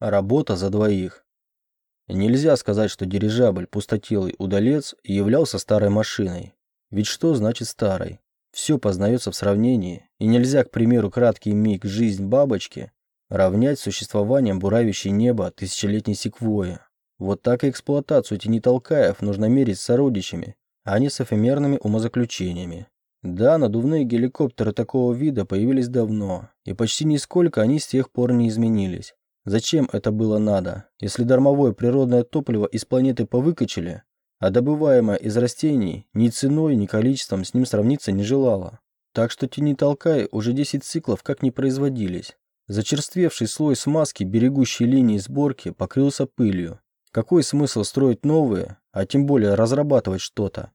Работа за двоих. Нельзя сказать, что дирижабль «Пустотелый удалец» являлся старой машиной. Ведь что значит старой? Все познается в сравнении, и нельзя, к примеру, краткий миг «Жизнь бабочки» равнять существованием буравящей небо тысячелетней секвои. Вот так и эксплуатацию тенитолкаев нужно мерить с сородичами, а не с эфемерными умозаключениями. Да, надувные геликоптеры такого вида появились давно, и почти нисколько они с тех пор не изменились. Зачем это было надо, если дармовое природное топливо из планеты повыкачали, а добываемое из растений ни ценой, ни количеством с ним сравниться не желало? Так что тенитолкаи уже 10 циклов как не производились. Зачерствевший слой смазки берегущей линии сборки покрылся пылью. Какой смысл строить новые, а тем более разрабатывать что-то,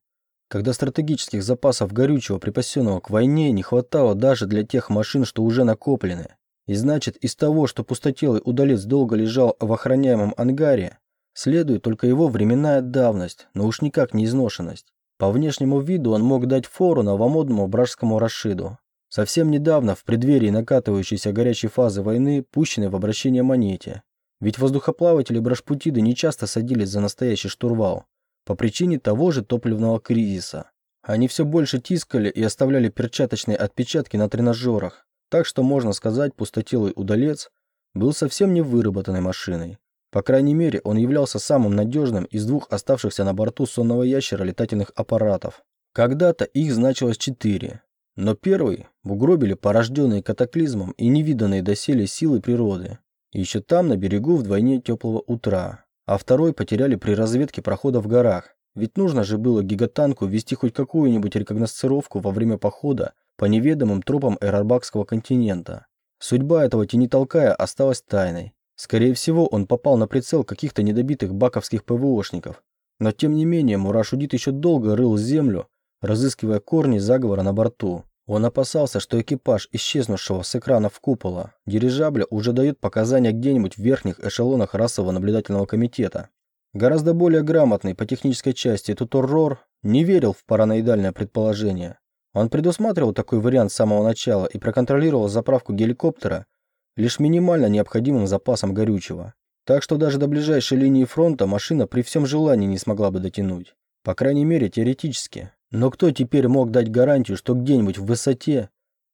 когда стратегических запасов горючего, припасенного к войне, не хватало даже для тех машин, что уже накоплены. И значит, из того, что пустотелый удалец долго лежал в охраняемом ангаре, следует только его временная давность, но уж никак не изношенность. По внешнему виду он мог дать фору новомодному бражскому Рашиду. Совсем недавно, в преддверии накатывающейся горячей фазы войны, пущенной в обращение монете. Ведь воздухоплаватели Брашпутиды не часто садились за настоящий штурвал, по причине того же топливного кризиса. Они все больше тискали и оставляли перчаточные отпечатки на тренажерах, так что, можно сказать, пустотелый удалец был совсем не выработанной машиной. По крайней мере, он являлся самым надежным из двух оставшихся на борту сонного ящера летательных аппаратов. Когда-то их значилось четыре, но первый угробили порожденные катаклизмом и невиданные доселе силы природы. Еще там, на берегу, вдвойне теплого утра. А второй потеряли при разведке прохода в горах. Ведь нужно же было гигатанку вести хоть какую-нибудь рекогносцировку во время похода по неведомым тропам Эрарбакского континента. Судьба этого тенитолкая осталась тайной. Скорее всего, он попал на прицел каких-то недобитых баковских ПВОшников. Но тем не менее, Мурашудит еще долго рыл землю, разыскивая корни заговора на борту. Он опасался, что экипаж, исчезнувшего с экранов купола, дирижабля уже дает показания где-нибудь в верхних эшелонах расового наблюдательного комитета. Гораздо более грамотный по технической части Туторрор не верил в параноидальное предположение. Он предусматривал такой вариант с самого начала и проконтролировал заправку геликоптера лишь минимально необходимым запасом горючего. Так что даже до ближайшей линии фронта машина при всем желании не смогла бы дотянуть. По крайней мере, теоретически. Но кто теперь мог дать гарантию, что где-нибудь в высоте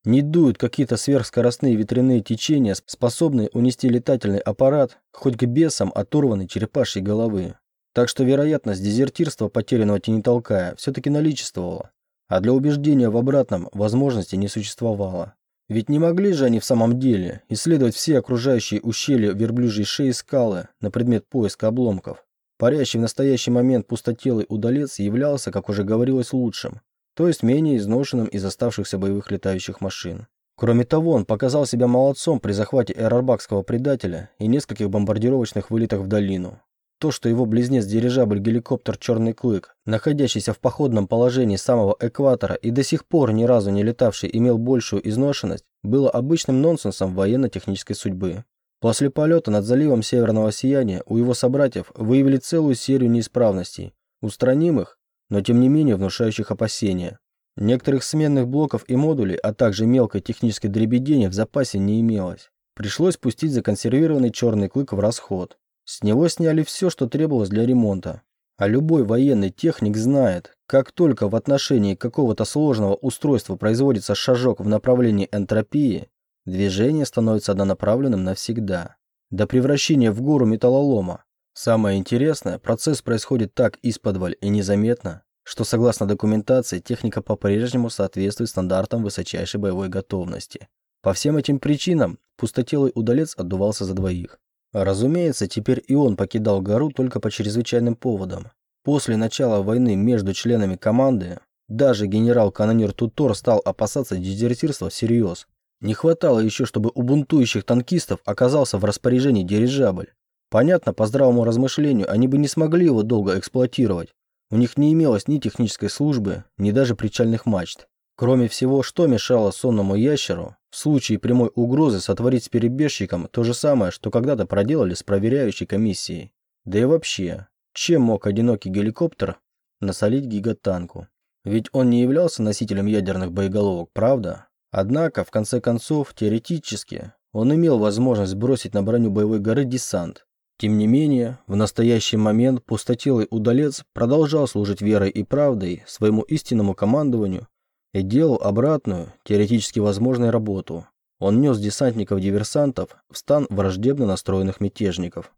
не дуют какие-то сверхскоростные ветряные течения, способные унести летательный аппарат хоть к бесам оторванной черепашьей головы? Так что вероятность дезертирства потерянного тенитолкая все-таки наличествовала а для убеждения в обратном возможности не существовало. Ведь не могли же они в самом деле исследовать все окружающие ущелья верблюжьей шеи скалы на предмет поиска обломков. Парящий в настоящий момент пустотелый удалец являлся, как уже говорилось, лучшим, то есть менее изношенным из оставшихся боевых летающих машин. Кроме того, он показал себя молодцом при захвате эрарбакского предателя и нескольких бомбардировочных вылетах в долину. То, что его близнец-дирижабль-геликоптер «Черный клык», находящийся в походном положении самого экватора и до сих пор ни разу не летавший, имел большую изношенность, было обычным нонсенсом военно-технической судьбы. После полета над заливом Северного Сияния у его собратьев выявили целую серию неисправностей, устранимых, но тем не менее внушающих опасения. Некоторых сменных блоков и модулей, а также мелкой технической дребедени в запасе не имелось. Пришлось пустить законсервированный черный клык в расход. С него сняли все, что требовалось для ремонта. А любой военный техник знает, как только в отношении какого-то сложного устройства производится шажок в направлении энтропии, движение становится однонаправленным навсегда. До превращения в гору металлолома. Самое интересное, процесс происходит так исподволь и незаметно, что согласно документации техника по-прежнему соответствует стандартам высочайшей боевой готовности. По всем этим причинам пустотелый удалец отдувался за двоих. Разумеется, теперь и он покидал гору только по чрезвычайным поводам. После начала войны между членами команды даже генерал-канонир Тутор стал опасаться дезертирства всерьез. Не хватало еще, чтобы у бунтующих танкистов оказался в распоряжении дирижабль. Понятно, по здравому размышлению, они бы не смогли его долго эксплуатировать. У них не имелось ни технической службы, ни даже причальных мачт. Кроме всего, что мешало сонному ящеру в случае прямой угрозы сотворить с перебежчиком то же самое, что когда-то проделали с проверяющей комиссией. Да и вообще, чем мог одинокий геликоптер насолить гигатанку? Ведь он не являлся носителем ядерных боеголовок, правда? Однако, в конце концов, теоретически, Он имел возможность бросить на броню боевой горы десант. Тем не менее, в настоящий момент пустотелый удалец продолжал служить верой и правдой своему истинному командованию и делал обратную, теоретически возможную работу. Он нес десантников-диверсантов в стан враждебно настроенных мятежников.